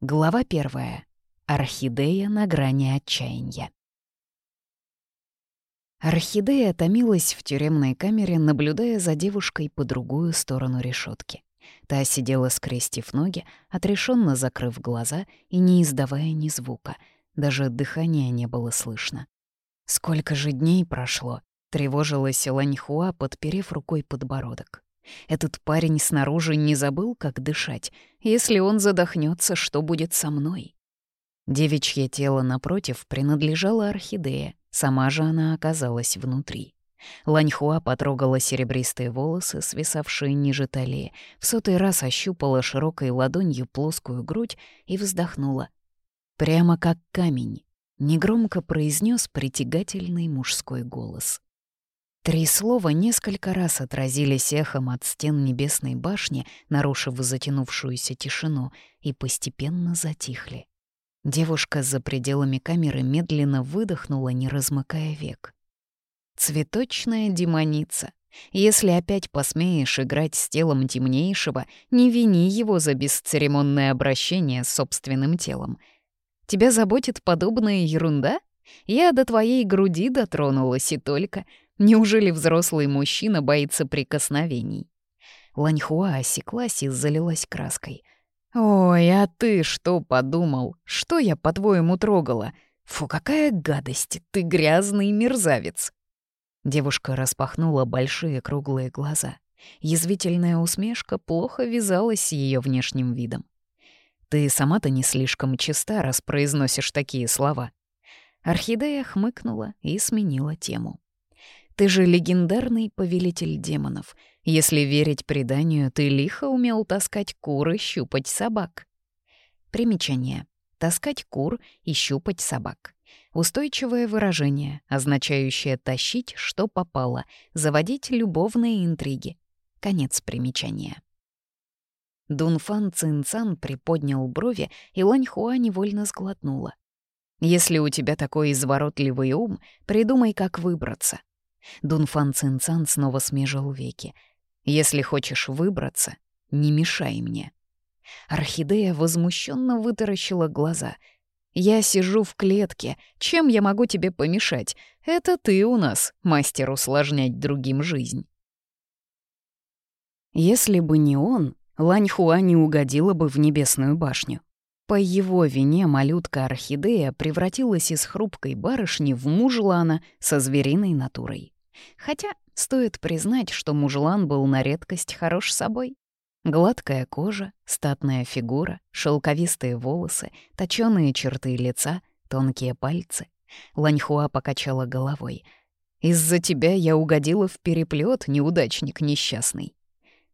Глава первая. Орхидея на грани отчаяния. Орхидея томилась в тюремной камере, наблюдая за девушкой по другую сторону решетки. Та сидела, скрестив ноги, отрешенно закрыв глаза и не издавая ни звука. Даже дыхания не было слышно. Сколько же дней прошло, тревожилась Ланьхуа, подперев рукой подбородок. Этот парень снаружи не забыл, как дышать. Если он задохнется, что будет со мной? Девичье тело, напротив, принадлежало орхидее, сама же она оказалась внутри. Ланьхуа потрогала серебристые волосы, свисавшие ниже талии, в сотый раз ощупала широкой ладонью плоскую грудь и вздохнула. Прямо как камень, негромко произнес притягательный мужской голос. Три слова несколько раз отразились эхом от стен небесной башни, нарушив затянувшуюся тишину, и постепенно затихли. Девушка за пределами камеры медленно выдохнула, не размыкая век. «Цветочная демоница, если опять посмеешь играть с телом темнейшего, не вини его за бесцеремонное обращение с собственным телом. Тебя заботит подобная ерунда? Я до твоей груди дотронулась и только, Неужели взрослый мужчина боится прикосновений? Ланьхуа осеклась и залилась краской. «Ой, а ты что подумал? Что я, по-твоему, трогала? Фу, какая гадость! Ты грязный мерзавец!» Девушка распахнула большие круглые глаза. Язвительная усмешка плохо вязалась с ее внешним видом. «Ты сама-то не слишком чиста, раз произносишь такие слова». Орхидея хмыкнула и сменила тему. Ты же легендарный повелитель демонов. Если верить преданию, ты лихо умел таскать кур и щупать собак. Примечание. Таскать кур и щупать собак. Устойчивое выражение, означающее тащить, что попало, заводить любовные интриги. Конец примечания. Дунфан Цинцан приподнял брови, и Ланьхуа невольно сглотнула. «Если у тебя такой изворотливый ум, придумай, как выбраться. Дунфан Цинцан снова смежил веки. «Если хочешь выбраться, не мешай мне». Орхидея возмущенно вытаращила глаза. «Я сижу в клетке. Чем я могу тебе помешать? Это ты у нас, мастер усложнять другим жизнь». Если бы не он, Ланьхуа не угодила бы в небесную башню. По его вине малютка-орхидея превратилась из хрупкой барышни в мужлана со звериной натурой. Хотя стоит признать, что мужлан был на редкость хорош собой. Гладкая кожа, статная фигура, шелковистые волосы, точёные черты лица, тонкие пальцы. Ланьхуа покачала головой. «Из-за тебя я угодила в переплет, неудачник несчастный».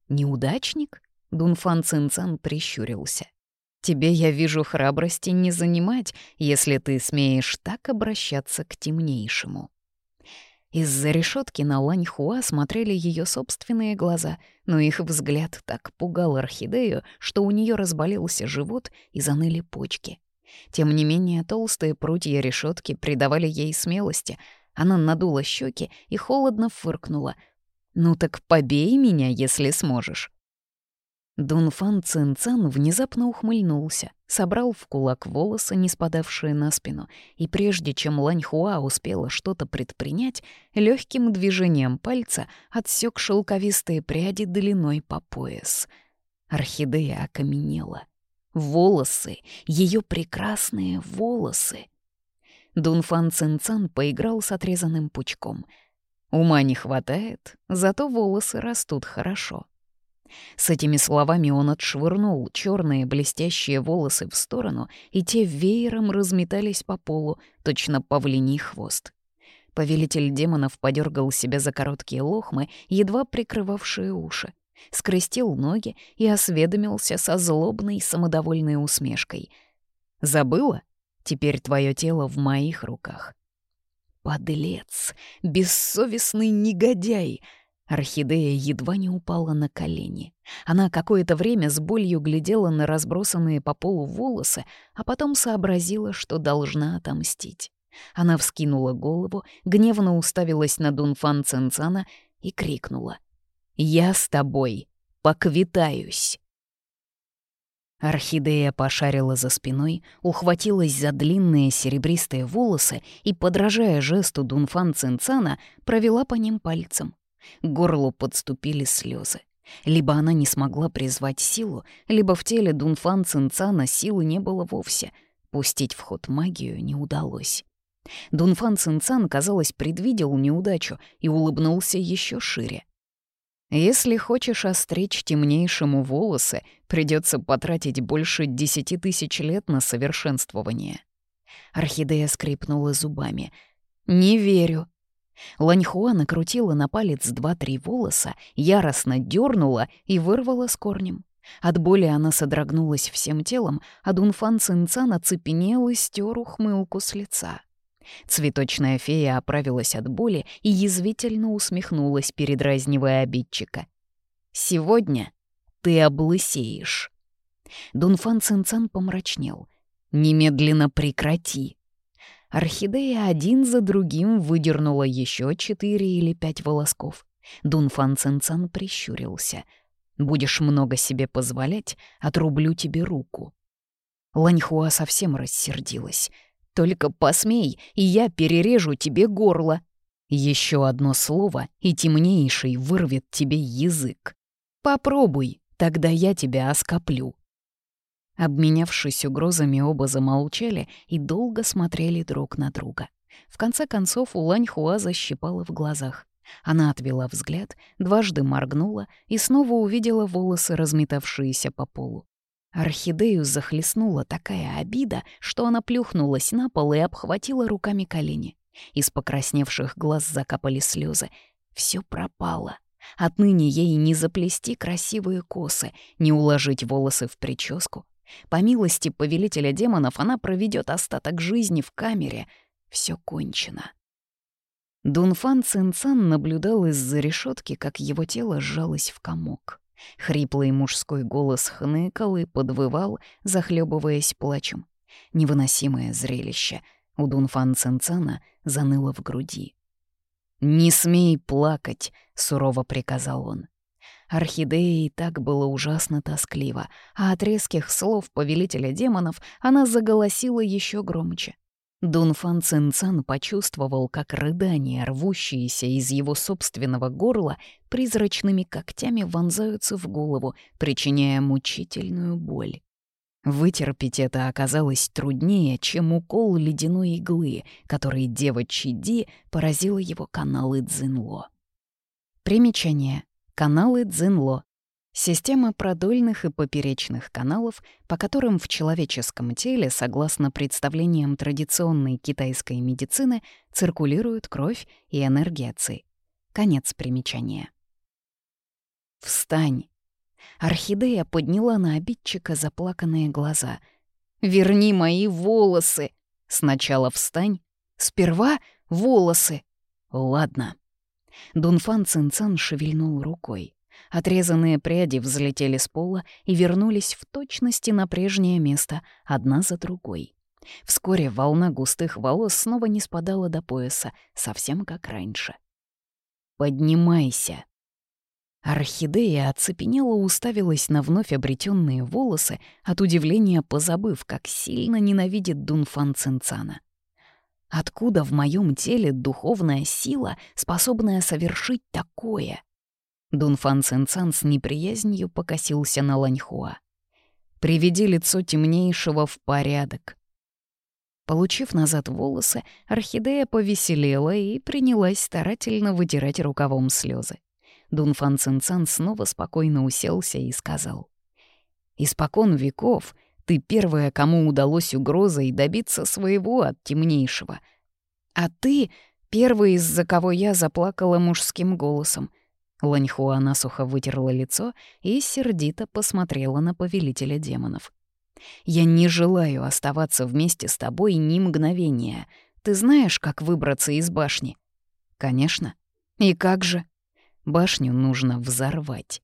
«Неудачник?» — Дунфан Цинцан прищурился. «Тебе, я вижу, храбрости не занимать, если ты смеешь так обращаться к темнейшему». Из-за решетки на Ланьхуа смотрели ее собственные глаза, но их взгляд так пугал орхидею, что у нее разболелся живот и заныли почки. Тем не менее, толстые прутья решетки придавали ей смелости. Она надула щеки и холодно фыркнула. «Ну так побей меня, если сможешь». Дунфан Цинцан внезапно ухмыльнулся, собрал в кулак волосы, не спадавшие на спину, и прежде чем Ланьхуа успела что-то предпринять, легким движением пальца отсек шелковистые пряди длиной по пояс. Орхидея окаменела. Волосы, ее прекрасные волосы. Дунфан Цинцан поиграл с отрезанным пучком. Ума не хватает, зато волосы растут хорошо. С этими словами он отшвырнул черные блестящие волосы в сторону, и те веером разметались по полу, точно павлиний хвост. Повелитель демонов подергал себя за короткие лохмы, едва прикрывавшие уши, скрестил ноги и осведомился со злобной самодовольной усмешкой. «Забыла? Теперь твое тело в моих руках». «Подлец! Бессовестный негодяй!» Орхидея едва не упала на колени. Она какое-то время с болью глядела на разбросанные по полу волосы, а потом сообразила, что должна отомстить. Она вскинула голову, гневно уставилась на Дунфан Цинцана и крикнула. «Я с тобой поквитаюсь!» Орхидея пошарила за спиной, ухватилась за длинные серебристые волосы и, подражая жесту Дунфан Цинцана, провела по ним пальцем. К горлу подступили слезы. Либо она не смогла призвать силу, либо в теле Дунфан Цинцана силы не было вовсе. Пустить в ход магию не удалось. Дунфан Цинцан, казалось, предвидел неудачу и улыбнулся еще шире. Если хочешь остричь темнейшему волосы, придется потратить больше десяти тысяч лет на совершенствование. Орхидея скрипнула зубами. «Не верю». Ланьхуа накрутила на палец два-три волоса, яростно дернула и вырвала с корнем. От боли она содрогнулась всем телом, а Дунфан Цинцан оцепенел и стер ухмылку с лица. Цветочная фея оправилась от боли и язвительно усмехнулась, передразнивая обидчика. «Сегодня ты облысеешь». Дунфан Цинцан помрачнел. «Немедленно прекрати». Орхидея один за другим выдернула еще четыре или пять волосков. Дунфан Цинцан прищурился. «Будешь много себе позволять, отрублю тебе руку». Ланьхуа совсем рассердилась. Только посмей, и я перережу тебе горло. Еще одно слово, и темнейший вырвет тебе язык. Попробуй, тогда я тебя оскоплю». Обменявшись угрозами, оба замолчали и долго смотрели друг на друга. В конце концов у Лань Хуа защипала в глазах. Она отвела взгляд, дважды моргнула и снова увидела волосы, разметавшиеся по полу. Орхидею захлестнула такая обида, что она плюхнулась на пол и обхватила руками колени. Из покрасневших глаз закапали слезы. Все пропало. Отныне ей не заплести красивые косы, не уложить волосы в прическу. По милости повелителя демонов она проведет остаток жизни в камере. Все кончено. Дунфан Цинцан наблюдал из-за решетки, как его тело сжалось в комок. Хриплый мужской голос хныкал и подвывал, захлебываясь плачем. Невыносимое зрелище. У Дунфан Цинцана заныло в груди. «Не смей плакать», — сурово приказал он. Орхидея и так было ужасно тоскливо, а от резких слов повелителя демонов она заголосила еще громче. Дунфан Цинцан почувствовал, как рыдания, рвущиеся из его собственного горла, призрачными когтями вонзаются в голову, причиняя мучительную боль. Вытерпеть это оказалось труднее, чем укол ледяной иглы, который дева Чиди поразила его каналы Цзинло. Примечание. Каналы Цзинло Система продольных и поперечных каналов, по которым в человеческом теле, согласно представлениям традиционной китайской медицины, циркулирует кровь и энергия ци. Конец примечания. «Встань!» Орхидея подняла на обидчика заплаканные глаза. «Верни мои волосы!» «Сначала встань. Сперва волосы!» «Ладно». Дунфан Цинцан шевельнул рукой. Отрезанные пряди взлетели с пола и вернулись в точности на прежнее место, одна за другой. Вскоре волна густых волос снова не спадала до пояса, совсем как раньше. «Поднимайся!» Орхидея оцепенела уставилась на вновь обретенные волосы, от удивления позабыв, как сильно ненавидит Дунфан Цинцана. Откуда в моем теле духовная сила, способная совершить такое? Дунфан Цинцан с неприязнью покосился на Ланьхуа. «Приведи лицо темнейшего в порядок». Получив назад волосы, орхидея повеселела и принялась старательно вытирать рукавом слезы. Дунфан Цинцан снова спокойно уселся и сказал. «Испокон веков ты первая, кому удалось угрозой добиться своего от темнейшего. А ты — первый, из-за кого я заплакала мужским голосом — Ланьхуа насухо вытерла лицо и сердито посмотрела на повелителя демонов. «Я не желаю оставаться вместе с тобой ни мгновения. Ты знаешь, как выбраться из башни?» «Конечно. И как же?» «Башню нужно взорвать».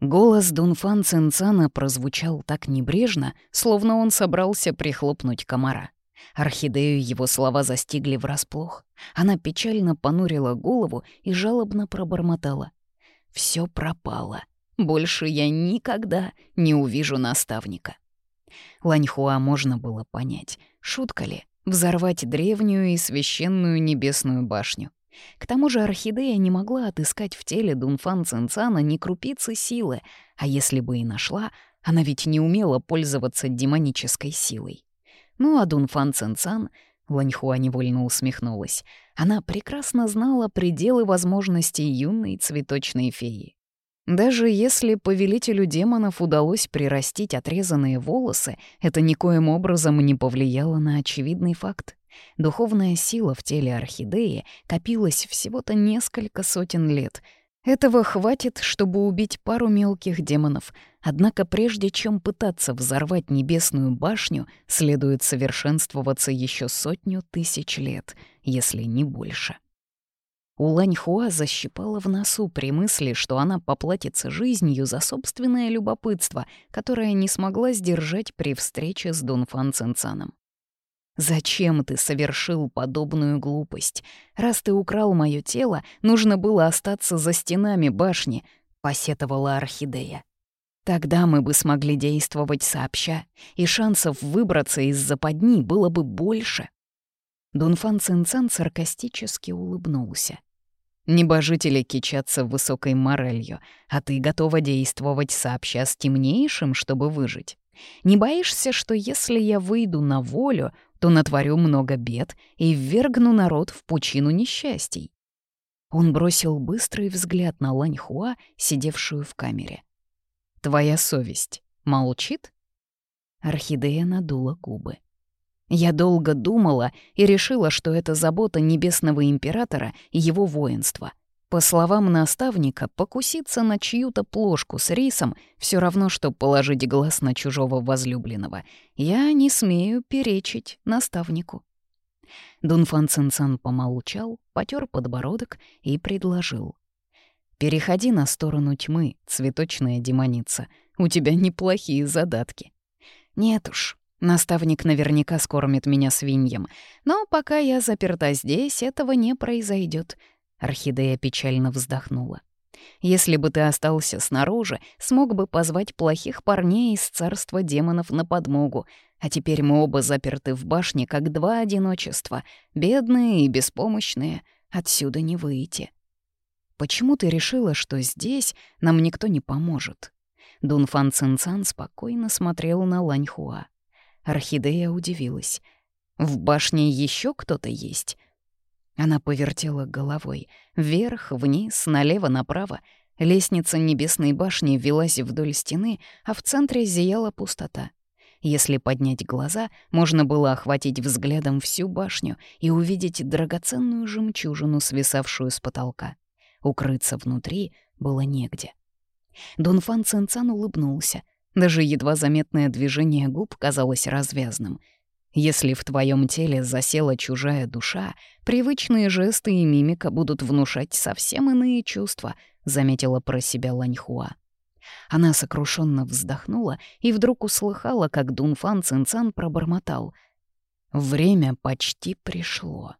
Голос Дунфан Цинцана прозвучал так небрежно, словно он собрался прихлопнуть комара. Орхидею его слова застигли врасплох. Она печально понурила голову и жалобно пробормотала. Все пропало. больше я никогда не увижу наставника. Ланьхуа можно было понять, шутка ли, взорвать древнюю и священную небесную башню. К тому же орхидея не могла отыскать в теле Дунфан Цинцана ни крупицы силы, а если бы и нашла, она ведь не умела пользоваться демонической силой. Ну а Дунфан Цинцан, Ланьхуа невольно усмехнулась, она прекрасно знала пределы возможностей юной цветочной феи. Даже если повелителю демонов удалось прирастить отрезанные волосы, это никоим образом не повлияло на очевидный факт. Духовная сила в теле орхидеи копилась всего-то несколько сотен лет. Этого хватит, чтобы убить пару мелких демонов. Однако прежде чем пытаться взорвать небесную башню, следует совершенствоваться еще сотню тысяч лет, если не больше. У Ланьхуа защипала в носу при мысли, что она поплатится жизнью за собственное любопытство, которое не смогла сдержать при встрече с Дунфан Цинцаном. «Зачем ты совершил подобную глупость? Раз ты украл мое тело, нужно было остаться за стенами башни», — посетовала Орхидея. «Тогда мы бы смогли действовать сообща, и шансов выбраться из западни было бы больше». Дунфан Цинцан саркастически улыбнулся. Небожители кичатся высокой моралью, а ты готова действовать сообща с темнейшим, чтобы выжить. Не боишься, что если я выйду на волю, то натворю много бед и ввергну народ в пучину несчастий?» Он бросил быстрый взгляд на Ланьхуа, сидевшую в камере. «Твоя совесть молчит?» Орхидея надула губы. Я долго думала и решила, что это забота Небесного Императора и его воинства. По словам наставника, покуситься на чью-то плошку с рисом все равно, что положить глаз на чужого возлюбленного. Я не смею перечить наставнику. Дунфан Цинцан помолчал, потер подбородок и предложил. «Переходи на сторону тьмы, цветочная демоница. У тебя неплохие задатки». «Нет уж, Наставник наверняка скормит меня свиньям, но пока я заперта здесь, этого не произойдет. Орхидея печально вздохнула. Если бы ты остался снаружи, смог бы позвать плохих парней из царства демонов на подмогу, а теперь мы оба заперты в башне, как два одиночества, бедные и беспомощные, отсюда не выйти. Почему ты решила, что здесь нам никто не поможет? Дунфан Цинцан спокойно смотрел на Ланьхуа. Орхидея удивилась. «В башне еще кто-то есть?» Она повертела головой. Вверх, вниз, налево, направо. Лестница небесной башни велась вдоль стены, а в центре зияла пустота. Если поднять глаза, можно было охватить взглядом всю башню и увидеть драгоценную жемчужину, свисавшую с потолка. Укрыться внутри было негде. Дунфан Цинцан улыбнулся. Даже едва заметное движение губ казалось развязным. Если в твоем теле засела чужая душа, привычные жесты и мимика будут внушать совсем иные чувства, заметила про себя Ланьхуа. Она сокрушенно вздохнула и вдруг услыхала, как Дунфан Цинцан пробормотал. «Время почти пришло».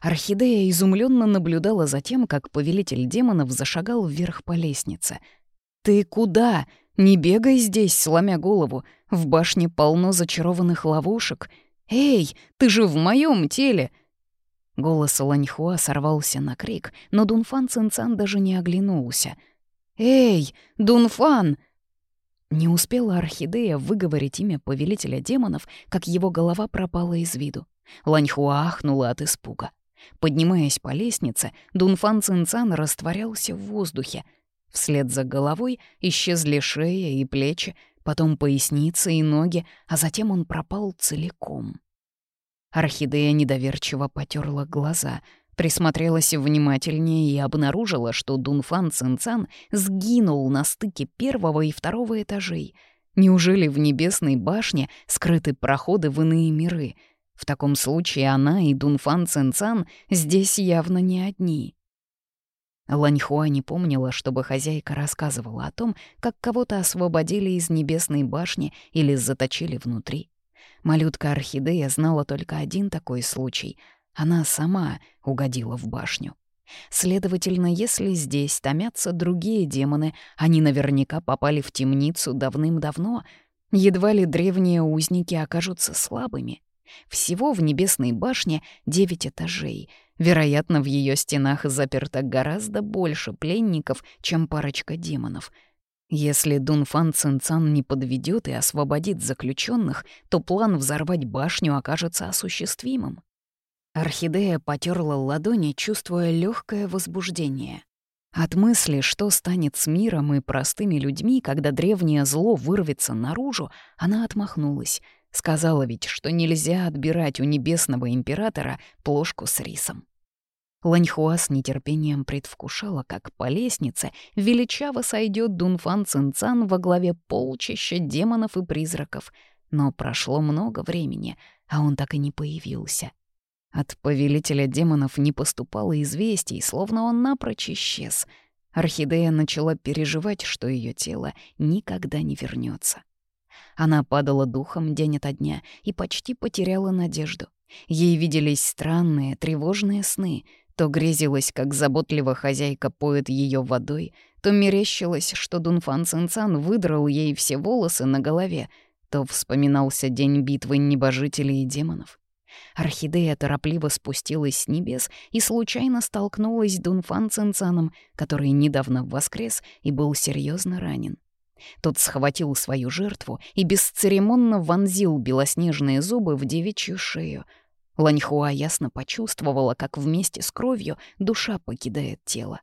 Орхидея изумленно наблюдала за тем, как повелитель демонов зашагал вверх по лестнице. «Ты куда?» Не бегай здесь, сломя голову. В башне полно зачарованных ловушек. Эй, ты же в моем теле!» Голос Ланьхуа сорвался на крик, но Дунфан Цинцан даже не оглянулся. «Эй, Дунфан!» Не успела Орхидея выговорить имя повелителя демонов, как его голова пропала из виду. Ланьхуа ахнула от испуга. Поднимаясь по лестнице, Дунфан Цинцан растворялся в воздухе — Вслед за головой исчезли шея и плечи, потом поясница и ноги, а затем он пропал целиком. Орхидея недоверчиво потерла глаза, присмотрелась внимательнее и обнаружила, что Дунфан Цинцан сгинул на стыке первого и второго этажей. Неужели в небесной башне скрыты проходы в иные миры? В таком случае она и Дунфан Цинцан здесь явно не одни. Ланьхуа не помнила, чтобы хозяйка рассказывала о том, как кого-то освободили из небесной башни или заточили внутри. Малютка Орхидея знала только один такой случай. Она сама угодила в башню. Следовательно, если здесь томятся другие демоны, они наверняка попали в темницу давным-давно. Едва ли древние узники окажутся слабыми. Всего в небесной башне девять этажей. Вероятно, в ее стенах заперто гораздо больше пленников, чем парочка демонов. Если Дунфан Цинцан не подведет и освободит заключенных, то план взорвать башню окажется осуществимым. Орхидея потерла ладони, чувствуя легкое возбуждение. От мысли, что станет с миром и простыми людьми, когда древнее зло вырвется наружу, она отмахнулась — Сказала ведь, что нельзя отбирать у небесного императора плошку с рисом. Ланьхуа с нетерпением предвкушала, как по лестнице величаво сойдет Дунфан Цинцан во главе полчища демонов и призраков. Но прошло много времени, а он так и не появился. От повелителя демонов не поступало известий, словно он напрочь исчез. Орхидея начала переживать, что ее тело никогда не вернется. Она падала духом день ото дня и почти потеряла надежду. Ей виделись странные, тревожные сны. То грезилась, как заботливо хозяйка поет ее водой, то мерещилось, что Дунфан Цинцан выдрал ей все волосы на голове, то вспоминался день битвы небожителей и демонов. Орхидея торопливо спустилась с небес и случайно столкнулась с Дунфан Цинцаном, который недавно воскрес и был серьезно ранен. Тот схватил свою жертву и бесцеремонно вонзил белоснежные зубы в девичью шею. Ланьхуа ясно почувствовала, как вместе с кровью душа покидает тело.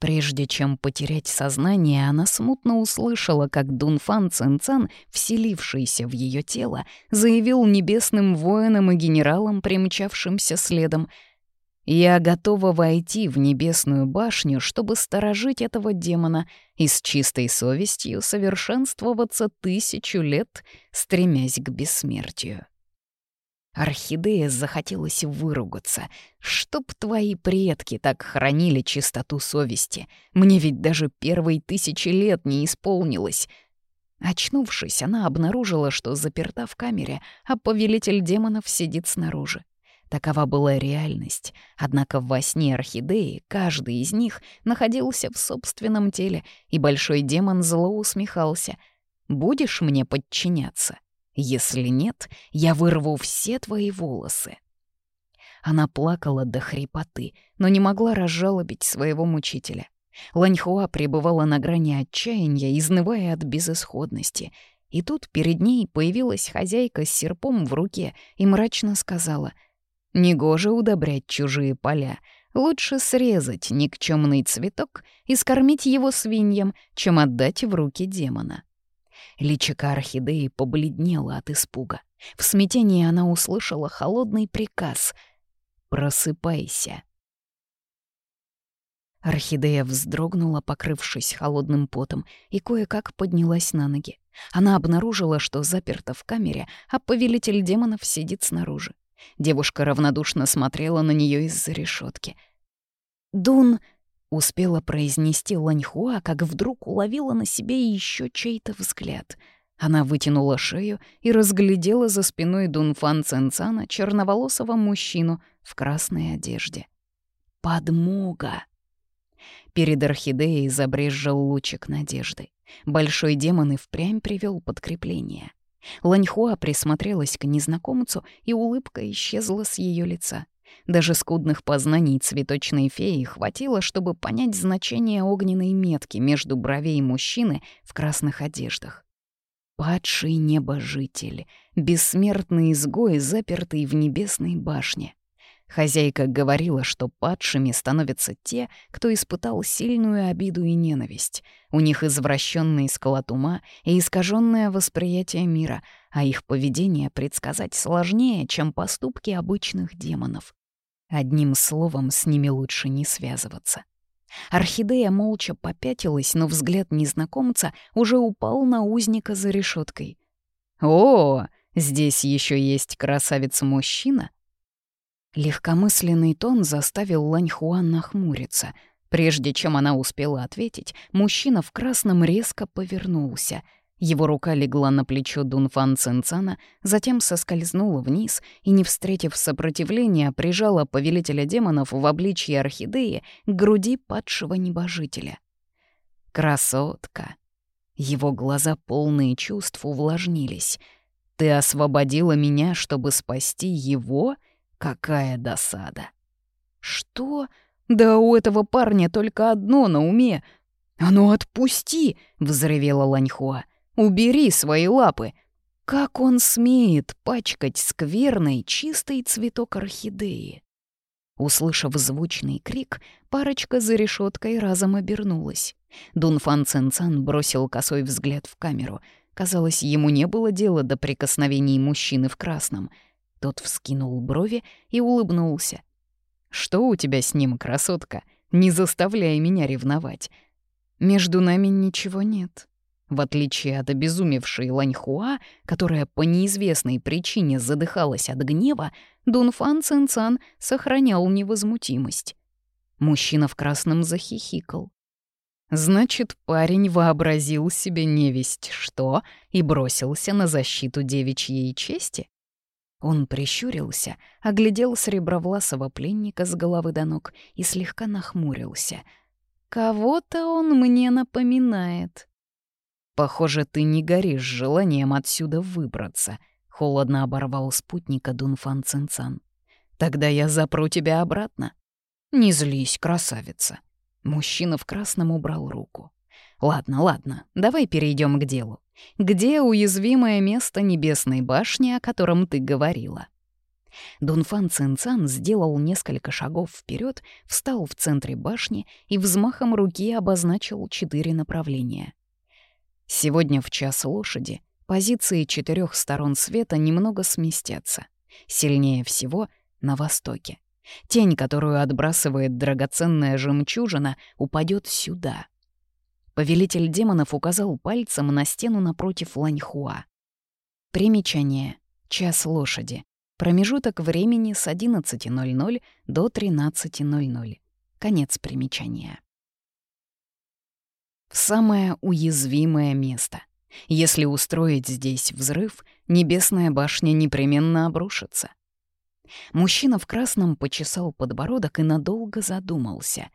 Прежде чем потерять сознание, она смутно услышала, как Дунфан Цинцан, вселившийся в ее тело, заявил небесным воинам и генералам, примчавшимся следом — я готова войти в небесную башню, чтобы сторожить этого демона и с чистой совестью совершенствоваться тысячу лет, стремясь к бессмертию. Орхидея захотелось выругаться. Чтоб твои предки так хранили чистоту совести. Мне ведь даже первой тысячи лет не исполнилось. Очнувшись, она обнаружила, что заперта в камере, а повелитель демонов сидит снаружи. Такова была реальность. Однако во сне орхидеи каждый из них находился в собственном теле, и большой демон зло усмехался. «Будешь мне подчиняться? Если нет, я вырву все твои волосы». Она плакала до хрипоты, но не могла разжалобить своего мучителя. Ланьхуа пребывала на грани отчаяния, изнывая от безысходности. И тут перед ней появилась хозяйка с серпом в руке и мрачно сказала — Негоже удобрять чужие поля. Лучше срезать никчемный цветок и скормить его свиньям, чем отдать в руки демона. Личико орхидеи побледнело от испуга. В смятении она услышала холодный приказ «Просыпайся». Орхидея вздрогнула, покрывшись холодным потом, и кое-как поднялась на ноги. Она обнаружила, что заперта в камере, а повелитель демонов сидит снаружи. Девушка равнодушно смотрела на нее из-за решетки. «Дун!» — успела произнести Ланьхуа, как вдруг уловила на себе еще чей-то взгляд. Она вытянула шею и разглядела за спиной Дунфан Ценцана черноволосого мужчину в красной одежде. «Подмога!» Перед орхидеей забрезжил лучик надежды. Большой демон и впрямь привел подкрепление — Ланьхуа присмотрелась к незнакомцу, и улыбка исчезла с ее лица. Даже скудных познаний цветочной феи хватило, чтобы понять значение огненной метки между бровей мужчины в красных одеждах. Падший небожитель, бессмертный изгой, запертый в небесной башне. Хозяйка говорила, что падшими становятся те, кто испытал сильную обиду и ненависть. У них извращенный склад ума и искаженное восприятие мира, а их поведение предсказать сложнее, чем поступки обычных демонов. Одним словом, с ними лучше не связываться. Орхидея молча попятилась, но взгляд незнакомца уже упал на узника за решеткой. «О, здесь еще есть красавец-мужчина?» Легкомысленный тон заставил Ланьхуан нахмуриться. Прежде чем она успела ответить, мужчина в красном резко повернулся. Его рука легла на плечо Дунфан Цинцана, затем соскользнула вниз и, не встретив сопротивления, прижала повелителя демонов в обличье орхидеи к груди падшего небожителя. «Красотка!» Его глаза, полные чувств, увлажнились. «Ты освободила меня, чтобы спасти его? Какая досада!» «Что? Да у этого парня только одно на уме!» «А ну отпусти!» — взревела Ланьхуа. Убери свои лапы! Как он смеет пачкать скверный чистый цветок орхидеи? Услышав звучный крик, парочка за решеткой разом обернулась. Дунфан Цинцан бросил косой взгляд в камеру. Казалось, ему не было дела до прикосновений мужчины в красном. Тот вскинул брови и улыбнулся. «Что у тебя с ним, красотка? Не заставляй меня ревновать. Между нами ничего нет. В отличие от обезумевшей Ланьхуа, которая по неизвестной причине задыхалась от гнева, Дунфан Цинцан сохранял невозмутимость. Мужчина в красном захихикал. Значит, парень вообразил себе невесть что и бросился на защиту девичьей чести? Он прищурился, оглядел сребровласого пленника с головы до ног и слегка нахмурился. «Кого-то он мне напоминает». «Похоже, ты не горишь желанием отсюда выбраться», — холодно оборвал спутника Дунфан Цинцан. «Тогда я запру тебя обратно». «Не злись, красавица». Мужчина в красном убрал руку. «Ладно, ладно, давай перейдем к делу. Где уязвимое место Небесной башни, о котором ты говорила?» Дунфан Цинцан сделал несколько шагов вперед, встал в центре башни и взмахом руки обозначил четыре направления — Сегодня в час лошади позиции четырех сторон света немного сместятся. Сильнее всего на востоке. Тень, которую отбрасывает драгоценная жемчужина, упадет сюда. Повелитель демонов указал пальцем на стену напротив Ланьхуа. Примечание. Час лошади. Промежуток времени с 11.00 до 13.00. Конец примечания в самое уязвимое место. Если устроить здесь взрыв, небесная башня непременно обрушится. Мужчина в красном почесал подбородок и надолго задумался.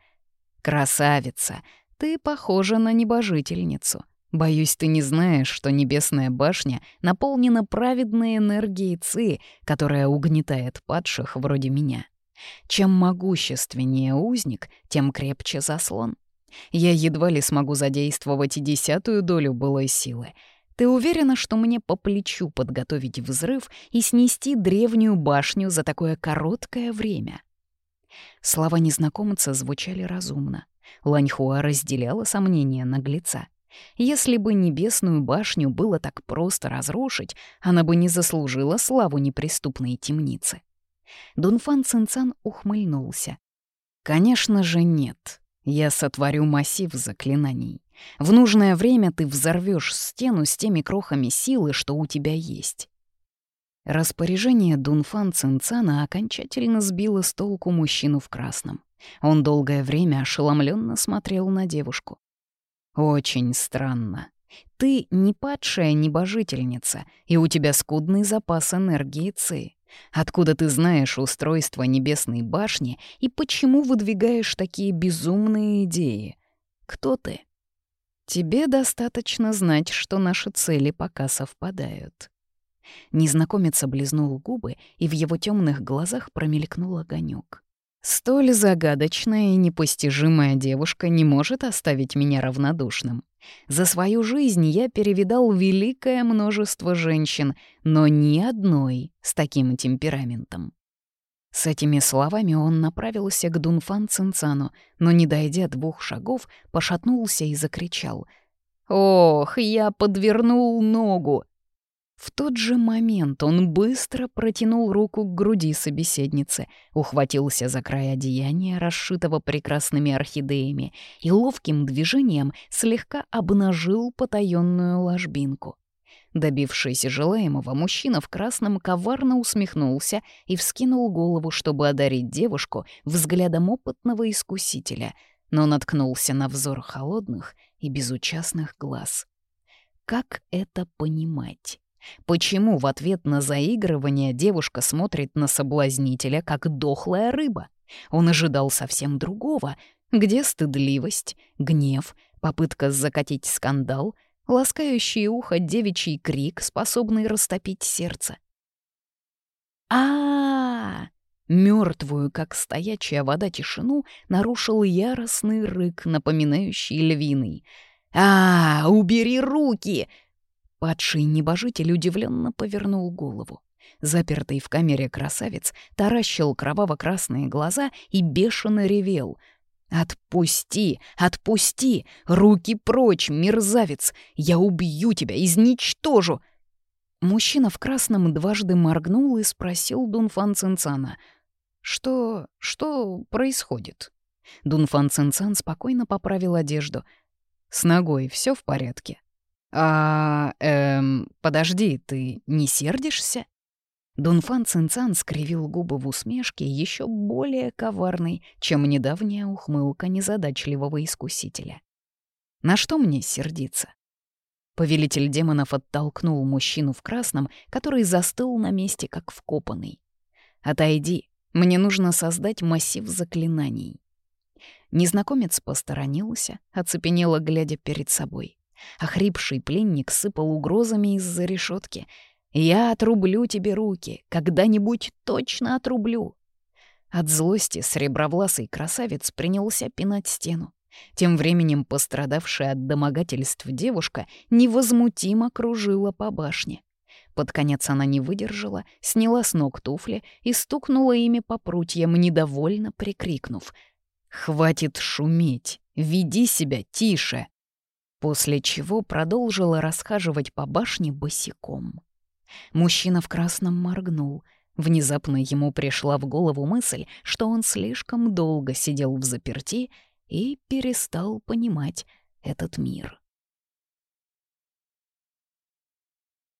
«Красавица, ты похожа на небожительницу. Боюсь, ты не знаешь, что небесная башня наполнена праведной энергией Ци, которая угнетает падших вроде меня. Чем могущественнее узник, тем крепче заслон. Я едва ли смогу задействовать и десятую долю былой силы. Ты уверена, что мне по плечу подготовить взрыв и снести древнюю башню за такое короткое время?» Слова незнакомца звучали разумно. Ланьхуа разделяла сомнения наглеца. Если бы небесную башню было так просто разрушить, она бы не заслужила славу неприступной темницы. Дунфан Цинцан ухмыльнулся. «Конечно же нет. Я сотворю массив заклинаний. В нужное время ты взорвешь стену с теми крохами силы, что у тебя есть. Распоряжение Дунфан Цинцана окончательно сбило с толку мужчину в красном. Он долгое время ошеломленно смотрел на девушку. «Очень странно. Ты не падшая небожительница, и у тебя скудный запас энергии Ци. Откуда ты знаешь устройство небесной башни и почему выдвигаешь такие безумные идеи? Кто ты? Тебе достаточно знать, что наши цели пока совпадают. Незнакомец облизнул губы, и в его темных глазах промелькнул огонек. Столь загадочная и непостижимая девушка не может оставить меня равнодушным. За свою жизнь я перевидал великое множество женщин, но ни одной с таким темпераментом. С этими словами он направился к Дунфан Цинцану, но, не дойдя двух шагов, пошатнулся и закричал. «Ох, я подвернул ногу! В тот же момент он быстро протянул руку к груди собеседницы, ухватился за край одеяния, расшитого прекрасными орхидеями, и ловким движением слегка обнажил потаённую ложбинку. Добившись желаемого, мужчина в красном коварно усмехнулся и вскинул голову, чтобы одарить девушку взглядом опытного искусителя, но наткнулся на взор холодных и безучастных глаз. как это понимать? Почему в ответ на заигрывание девушка смотрит на соблазнителя, как дохлая рыба? Он ожидал совсем другого. Где стыдливость, гнев, попытка закатить скандал, ласкающий ухо девичий крик, способный растопить сердце? а, Мертвую, как стоячая вода, тишину нарушил яростный рык, напоминающий львиный. -а Убери руки!» Падший небожитель удивленно повернул голову. Запертый в камере красавец таращил кроваво-красные глаза и бешено ревел. «Отпусти! Отпусти! Руки прочь, мерзавец! Я убью тебя, изничтожу!» Мужчина в красном дважды моргнул и спросил Дунфан Цинцана. «Что... что происходит?» Дунфан Цинцан спокойно поправил одежду. «С ногой все в порядке?» «А... эм... подожди, ты не сердишься?» Дунфан Цинцан скривил губы в усмешке еще более коварной, чем недавняя ухмылка незадачливого искусителя. «На что мне сердиться?» Повелитель демонов оттолкнул мужчину в красном, который застыл на месте, как вкопанный. «Отойди, мне нужно создать массив заклинаний». Незнакомец посторонился, оцепенело глядя перед собой. Охрипший пленник сыпал угрозами из-за решетки. «Я отрублю тебе руки, когда-нибудь точно отрублю!» От злости сребровласый красавец принялся пинать стену. Тем временем пострадавшая от домогательств девушка невозмутимо кружила по башне. Под конец она не выдержала, сняла с ног туфли и стукнула ими по прутьям, недовольно прикрикнув. «Хватит шуметь! Веди себя тише!» После чего продолжила расхаживать по башне босиком. Мужчина в красном моргнул. Внезапно ему пришла в голову мысль, что он слишком долго сидел в заперти и перестал понимать этот мир.